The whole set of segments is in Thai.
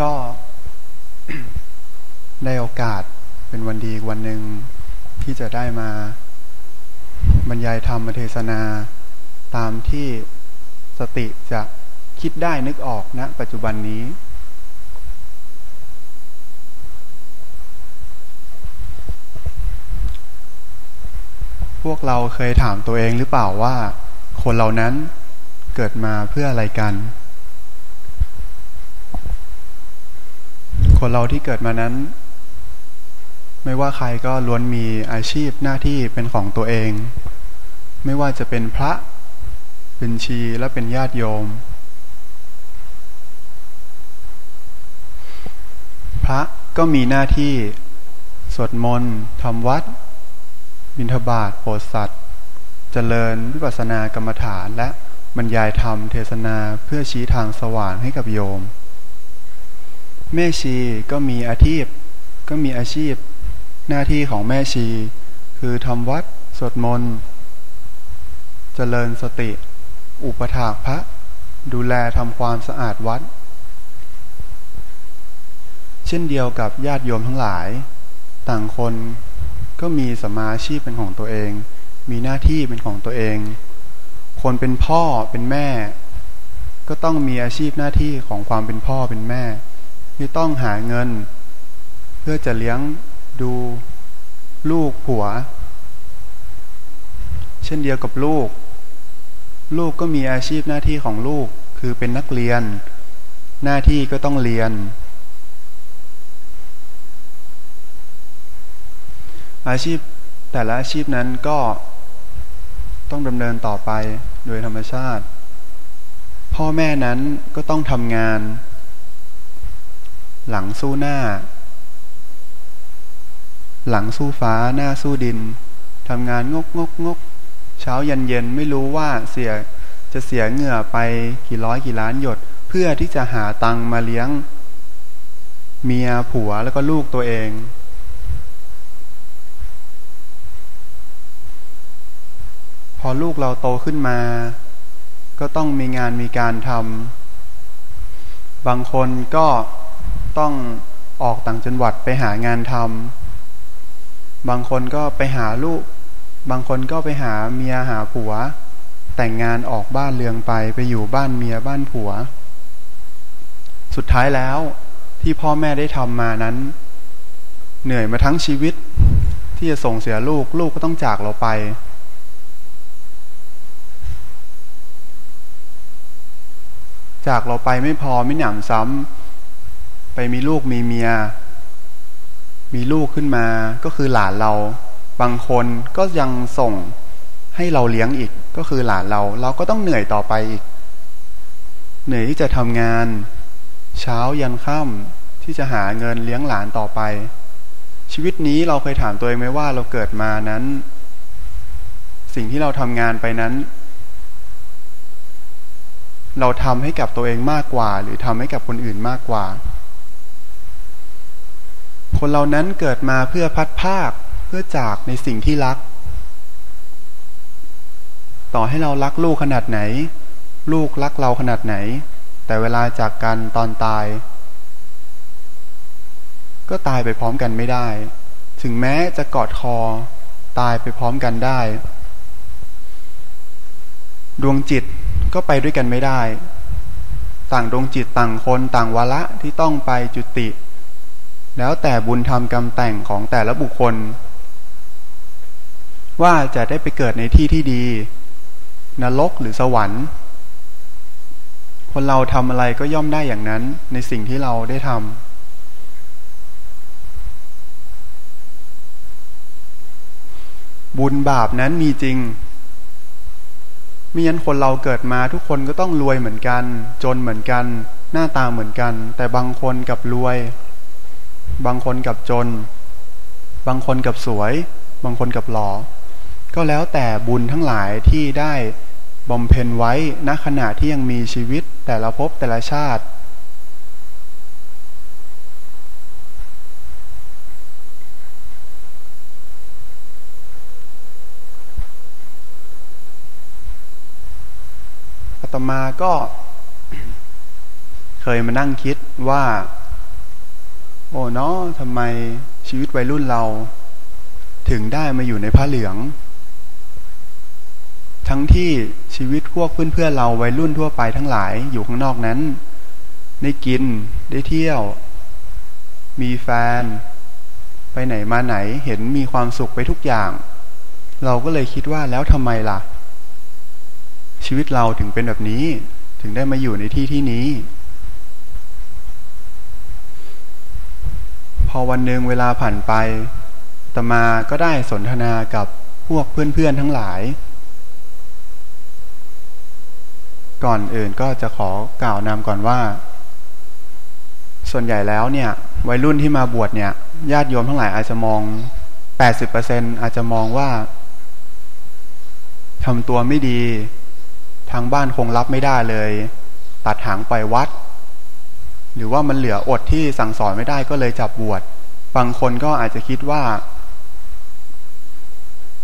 ก็ได้โอกาสเป็นวันดีวันหนึ่งที่จะได้มา บรรยายธรรมเทศนาตามที่สติจะคิดได้นึกออกณนะปัจจุบันนี้ พวกเราเคยถามตัวเองหรือเปล่าว่า คนเหล่านั้นเกิดมาเพื่ออะไรกัน คนเราที่เกิดมานั้น ไม่ว่าใครก็ล้วนมีอาชีพหน้าที่เป็นของตัวเอง ไม่ว่าจะเป็นพระ เป็นชีและเป็นญาติโยม พระก็มีหน้าที่สวดมนต์ทำวัด บิณฑบาตโปรดสัตว์เจริญวิปัสสนากรรมฐานและบรรยายธรรมเทศนาเพื่อชี้ทางสว่างให้กับโยม แม่ชีก็มีอาชีพ ก็มีอาชีพ หน้าที่ของแม่ชี คือทำวัดสวดมนต์เจริญสติ อุปถากพระ ดูแลทำความสะอาดวัด เช่นเดียวกับญาติโยมทั้งหลาย ต่างคนก็มีสมาชีพเป็นของตัวเอง มีหน้าที่เป็นของตัวเอง คนเป็นพ่อเป็นแม่ ก็ต้องมีอาชีพหน้าที่ของความเป็นพ่อเป็นแม่ ที่ต้องหาเงิน เพื่อจะเลี้ยงดูลูกผัว เช่นเดียวกับลูก ลูกก็มีอาชีพหน้าที่ของลูกคือเป็นนักเรียน หน้าที่ก็ต้องเรียน อาชีพแต่ละอาชีพนั้นก็ต้องดำเนินต่อไปโดยธรรมชาติ พ่อแม่นั้นก็ต้องทำงาน หลังสู้หน้า หลังสู้ฟ้าหน้าสู้ดินทำงานงกงกงกเช้าย็นเย็นไม่รู้ว่าเสียจะเสียเหงื่อไปกี่ร้อยกี่ล้านหยด เพื่อที่จะหาตังมาเลี้ยง เมียผัวแล้วก็ลูกตัวเอง พอลูกเราโตขึ้นมา ก็ต้องมีงานมีการทำบางคนก็ ต้องออกต่างจังหวัดไปหางานทำบางคนก็ไปหาลูก บางคนก็ไปหาเมียหาผัว แต่งงานออกบ้านเรืองไปไปอยู่บ้านเมียบ้านผัว สุดท้ายแล้วที่พ่อแม่ได้ทำมานั้น เหนื่อยมาทั้งชีวิต ที่จะส่งเสียลูกลูกก็ต้องจากเราไป จากเราไปไม่พอไม่หนำซ้ำ ไปมีลูกมีเมีย มีลูกขึ้นมา ก็คือหลานเรา บางคนก็ยังส่งให้เราเลี้ยงอีก ก็คือหลานเรา เราก็ต้องเหนื่อยต่อไปอีก เหนื่อยที่จะทำงาน เช้ายันค่ำที่จะหาเงินเลี้ยงหลานต่อไป ชีวิตนี้เราเคยถามตัวเองไหมว่าเราเกิดมานั้น สิ่งที่เราทำงานไปนั้นเราทำให้กับตัวเองมากกว่า หรือทำให้กับคนอื่นมากกว่า คนเรานั้นเกิดมาเพื่อพัดภาคเพื่อจากในสิ่งที่รัก ต่อให้เรารักลูกขนาดไหน ลูกรักเราขนาดไหน แต่เวลาจากกันตอนตาย ก็ตายไปพร้อมกันไม่ได้ ถึงแม้จะกอดคอ ตายไปพร้อมกันได้ ดวงจิตก็ไปด้วยกันไม่ได้ ต่างดวงจิตต่างคนต่างวาระที่ต้องไปจุติ แล้วแต่บุญธรรมกรรมแต่งของแต่ละบุคคล ว่าจะได้ไปเกิดในที่ที่ดี นรกหรือสวรรค์ คนเราทำอะไรก็ย่อมได้อย่างนั้น ในสิ่งที่เราได้ทำบุญบาปนั้นมีจริงมิฉะนั้นคนเราเกิดมาทุกคนก็ต้องรวยเหมือนกัน จนเหมือนกัน หน้าตาเหมือนกัน แต่บางคนกับรวย บางคนกับจน บางคนกับสวย บางคนกับหล่อก็แล้วแต่บุญทั้งหลายที่ได้บำเพ็ญไว้ณขณะที่ยังมีชีวิตแต่ละภพแต่ละชาติตมาก็เคยมานั่งคิดว่า โอ้เนาะทำไมชีวิตวัยรุ่นเรา ถึงได้มาอยู่ในผ้าเหลือง ทั้งที่ชีวิตพวกเพื่อนๆเราวัยรุ่นทั่วไปทั้งหลายอยู่ข้างนอกนั้น ได้กินได้เที่ยว มีแฟน ไปไหนมาไหนเห็นมีความสุขไปทุกอย่าง เราก็เลยคิดว่าแล้วทำไมล่ะ ชีวิตเราถึงเป็นแบบนี้ ถึงได้มาอยู่ในที่ที่นี้ พอวันหนึ่งเวลาผ่านไปตมาก็ได้สนทนากับพวกเพื่อนๆทั้งหลาย ก่อนอื่นก็จะขอกล่าวนำก่อนว่า ส่วนใหญ่แล้วเนี่ย วัยรุ่นที่มาบวชเนี่ยญาติโยมทั้งหลายอาจจะมอง 80%อาจจะมองว่าทำตัวไม่ดี ทางบ้านคงรับไม่ได้เลย ตัดหางไปวัด หรือว่ามันเหลืออดที่สั่งสอนไม่ได้ก็เลยจับบวชบางคนก็อาจจะคิดว่า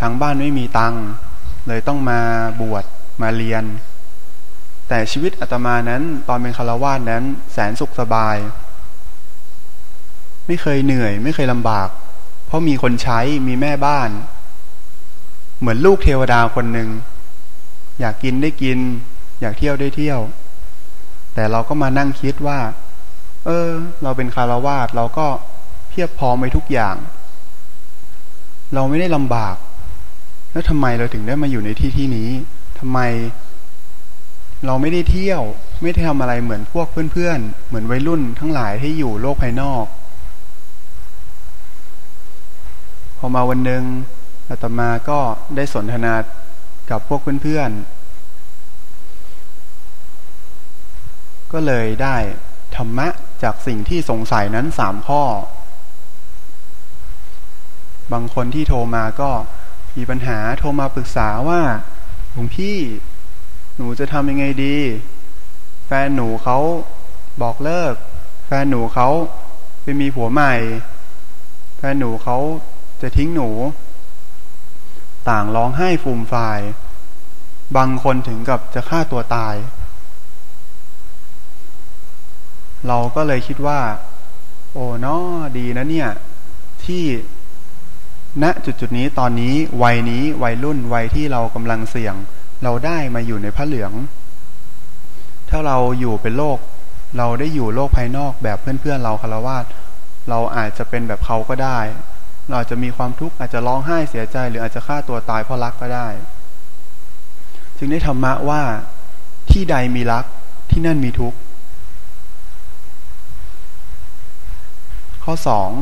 ทางบ้านไม่มีตังค์เลยต้องมาบวชมาเรียน แต่ชีวิตอาตมานั้น ตอนเป็นคารวาสนั้น แสนสุขสบาย ไม่เคยเหนื่อย ไม่เคยลำบาก เพราะมีคนใช้มีแม่บ้าน เหมือนลูกเทวดาคนหนึ่งอยากกินได้กิน อยากเที่ยวได้เที่ยว แต่เราก็มานั่งคิดว่า ออ เราเป็นคารวาสเราก็เพียบพร้อมไปทุกอย่าง เราไม่ได้ลำบาก แล้วทำไมเราถึงได้มาอยู่ในที่ที่นี้ทำไม เราไม่ได้เที่ยว ไม่ได้ทำอะไรเหมือนพวกเพื่อนๆ เหมือนวัยรุ่นทั้งหลายที่อยู่โลกภายนอก พอมาวันหนึ่งอาตมาก็ได้สนทนากับพวกเพื่อนๆ ก็เลยได้ธรรมะ จากสิ่งที่สงสัยนั้นสามข้อ บางคนที่โทรมาก็มีปัญหาโทรมาปรึกษาว่าหลวงพี่หนูจะทำยังไงดี แฟนหนูเขาบอกเลิก แฟนหนูเขาไปมีผัวใหม่ แฟนหนูเขาจะทิ้งหนู ต่างร้องไห้ฟูมฟาย บางคนถึงกับจะฆ่าตัวตาย เราก็เลยคิดว่า โอ้นอดีนะเนี่ย ที่ณจุดจุดนี้ตอนนี้วัยนี้วัยรุ่นวัยที่เรากำลังเสี่ยง เราได้มาอยู่ในพระเหลือง ถ้าเราอยู่เป็นโลก เราได้อยู่โลกภายนอกแบบเพื่อนๆเราคารวาสเราอาจจะเป็นแบบเขาก็ได้ เราอาจจะมีความทุกข์อาจจะร้องไห้เสียใจ หรืออาจจะฆ่าตัวตายเพราะรักก็ได้ จึงได้ธรรมะว่าที่ใดมีรักที่นั่นมีทุกข์ ข้อสอง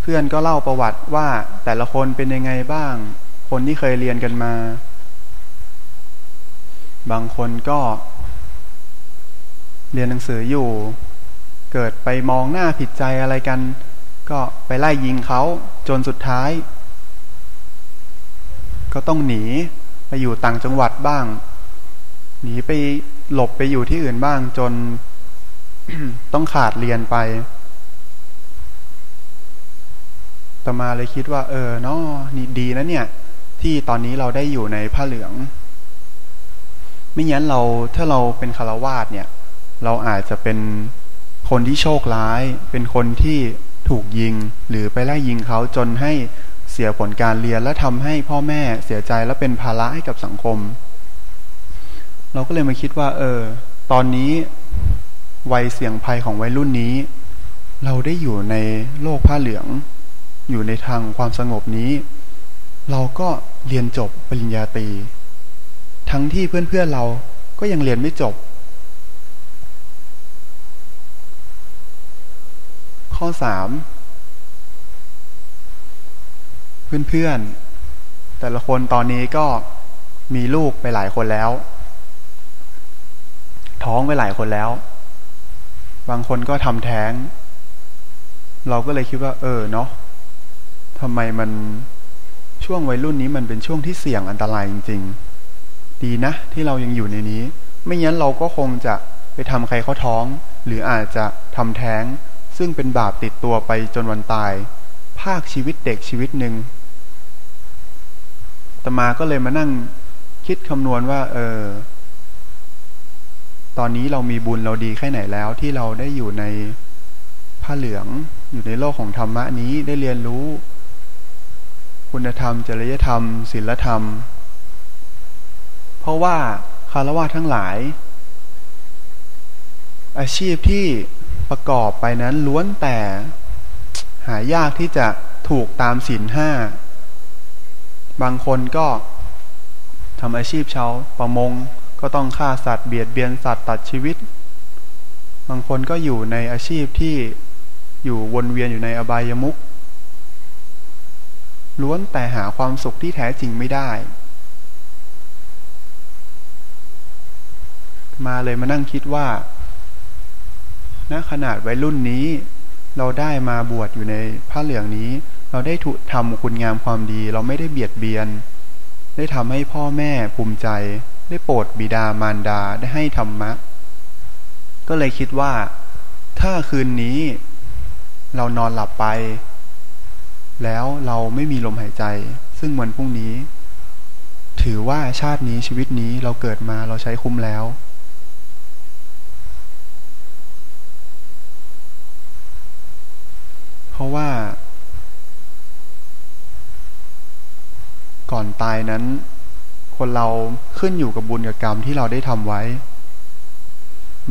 เพื่อนก็เล่าประวัติว่าแต่ละคนเป็นยังไงบ้าง คนที่เคยเรียนกันมา บางคนก็ เรียนหนังสืออยู่ เกิดไปมองหน้าผิดใจอะไรกัน ก็ไปไล่ยิงเขาจนสุดท้าย ก็ต้องหนีไปอยู่ต่างจังหวัดบ้าง หนีไปหลบไปอยู่ที่อื่นบ้างจนต้องขาดเรียนไป ต่อมาเลยคิดว่า เออเนาะนี่ดีนะเนี่ย ที่ตอนนี้เราได้อยู่ในผ้าเหลือง ไม่งั้นเราถ้าเราเป็นคารวาสเนี่ย เราอาจจะเป็นคนที่โชคร้าย เป็นคนที่ถูกยิง หรือไปไล่ยิงเขาจนให้เสียผลการเรียนและทำให้พ่อแม่เสียใจและเป็นภาระให้กับสังคม เราก็เลยมาคิดว่า เออ ตอนนี้วัยเสี่ยงภัยของวัยรุ่นนี้ เราได้อยู่ในโลกผ้าเหลือง อยู่ในทางความสงบนี้ เราก็เรียนจบปริญญาตรีทั้งที่เพื่อนๆเราก็ยังเรียนไม่จบ ข้อสามเพื่อนๆแต่ละคนตอนนี้ก็มีลูกไปหลายคนแล้ว ท้องไปหลายคนแล้ว บางคนก็ทำแท้ง เราก็เลยคิดว่า เออเนาะ ทำไมมันช่วงวัยรุ่นนี้มันเป็นช่วงที่เสี่ยงอันตรายจริง ๆ ดีนะ ที่เรายังอยู่ในนี้ ไม่งั้นเราก็คงจะไปทำใครเขาท้อง หรืออาจจะทำแท้ง ซึ่งเป็นบาปติดตัวไปจนวันตาย ภาคชีวิตเด็กชีวิตหนึ่งตมาก็เลยมานั่งคิดคำนวณว่า เออ ตอนนี้เรามีบุญเราดีแค่ไหนแล้ว ที่เราได้อยู่ในผ้าเหลือง อยู่ในโลกของธรรมะนี้ได้เรียนรู้ คุณธรรม จริยธรรมศีลธรรม เพราะว่าคารวะทั้งหลาย อาชีพที่ประกอบไปนั้นล้วนแต่หายากที่จะถูกตามศีลห้า บางคนก็ทำอาชีพชาวประมงก็ต้องฆ่าสัตว์เบียดเบียนสัตว์ตัดชีวิต บางคนก็อยู่ในอาชีพที่อยู่วนเวียนอยู่ในอบายมุข ล้วนแต่หาความสุขที่แท้จริงไม่ได้ มาเลยมานั่งคิดว่าณขนาดวัยรุ่นนี้ เราได้มาบวชอยู่ในผ้าเหลืองนี้ เราได้ถูกทำคุณงามความดี เราไม่ได้เบียดเบียน ได้ทำให้พ่อแม่ภูมิใจ ได้โปรดบิดามารดาได้ให้ธรรมะ ก็เลยคิดว่า ถ้าคืนนี้ เรานอนหลับไป แล้วเราไม่มีลมหายใจ ซึ่งวันพรุ่งนี้ ถือว่าชาตินี้ชีวิตนี้เราเกิดมาเราใช้คุ้มแล้ว เพราะว่า ก่อนตายนั้น คนเราขึ้นอยู่กับบุญกับกรรมที่เราได้ทำไว้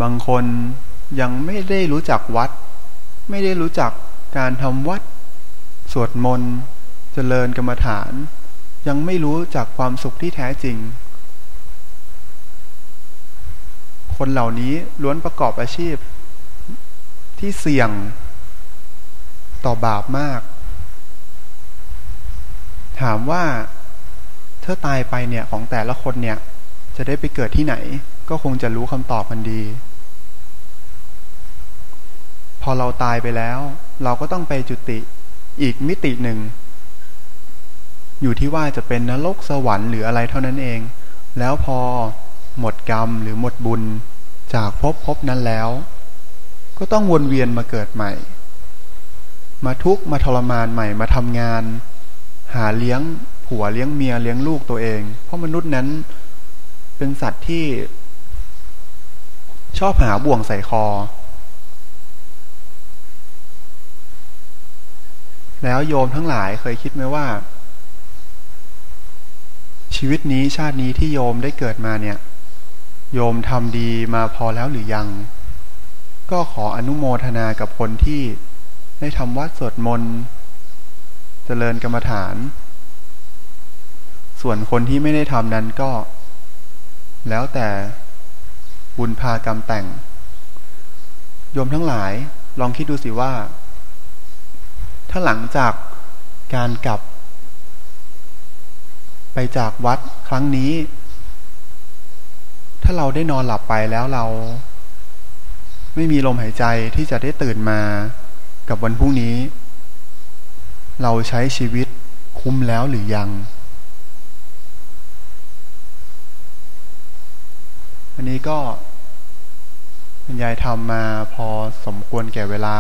บางคนยังไม่ได้รู้จักวัด ไม่ได้รู้จักการทำวัด สวดมนต์เจริญกรรมฐาน ยังไม่รู้จักความสุขที่แท้จริง คนเหล่านี้ล้วนประกอบอาชีพ ที่เสี่ยง ต่อบาปมาก ถามว่าถ้าตายไปเนี่ยของแต่ละคนเนี่ย จะได้ไปเกิดที่ไหน ก็คงจะรู้คำตอบกันดี พอเราตายไปแล้ว เราก็ต้องไปจุติ อีกมิติหนึ่ง อยู่ที่ว่าจะเป็นนรกสวรรค์หรืออะไรเท่านั้นเอง แล้วพอหมดกรรมหรือหมดบุญจากภพภพนั้นแล้ว ก็ต้องวนเวียนมาเกิดใหม่ มาทุกข์มาทรมานใหม่มาทำงาน หาเลี้ยงผัวเลี้ยงเมียเลี้ยงลูกตัวเอง เพราะมนุษย์นั้นเป็นสัตว์ที่ชอบหาบ่วงใส่คอ แล้วโยมทั้งหลายเคยคิดไหมว่า ชีวิตนี้ชาตินี้ที่โยมได้เกิดมาเนี่ย โยมทำดีมาพอแล้วหรือยัง ก็ขออนุโมทนากับคนที่ได้ทำวัดสวดมนต์เจริญกรรมฐาน ส่วนคนที่ไม่ได้ทำนั้นก็ แล้วแต่บุญพากรรมแต่ง โยมทั้งหลายลองคิดดูสิว่า ถ้าหลังจากการกลับ ไปจากวัดครั้งนี้ ถ้าเราได้นอนหลับไปแล้วเรา ไม่มีลมหายใจที่จะได้ตื่นมากับวันพรุ่งนี้ เราใช้ชีวิตคุ้มแล้วหรือยัง อันนี้ก็บรรยายธรรมมาพอสมควรแก่เวลา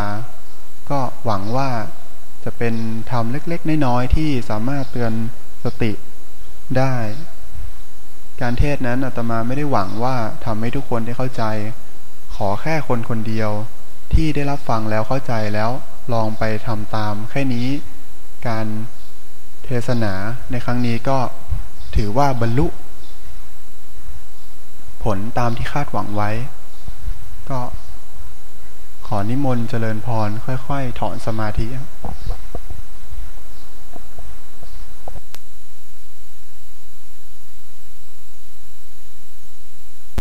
ก็หวังว่า จะเป็นธรรมเล็ก ๆ น้อยๆที่สามารถเตือนสติได้ การเทศนั้นอาตมาไม่ได้หวังว่าทำให้ทุกคนได้เข้าใจ ขอแค่คนคนเดียวที่ได้รับฟังแล้วเข้าใจแล้วลองไปทำตาม แค่นี้การเทศนาในครั้งนี้ก็ถือว่าบรรลุ ผลตามที่คาดหวังไว้ ก็ อนิมนต์เจริญพร ค่อย ๆ ถอนสมาธิ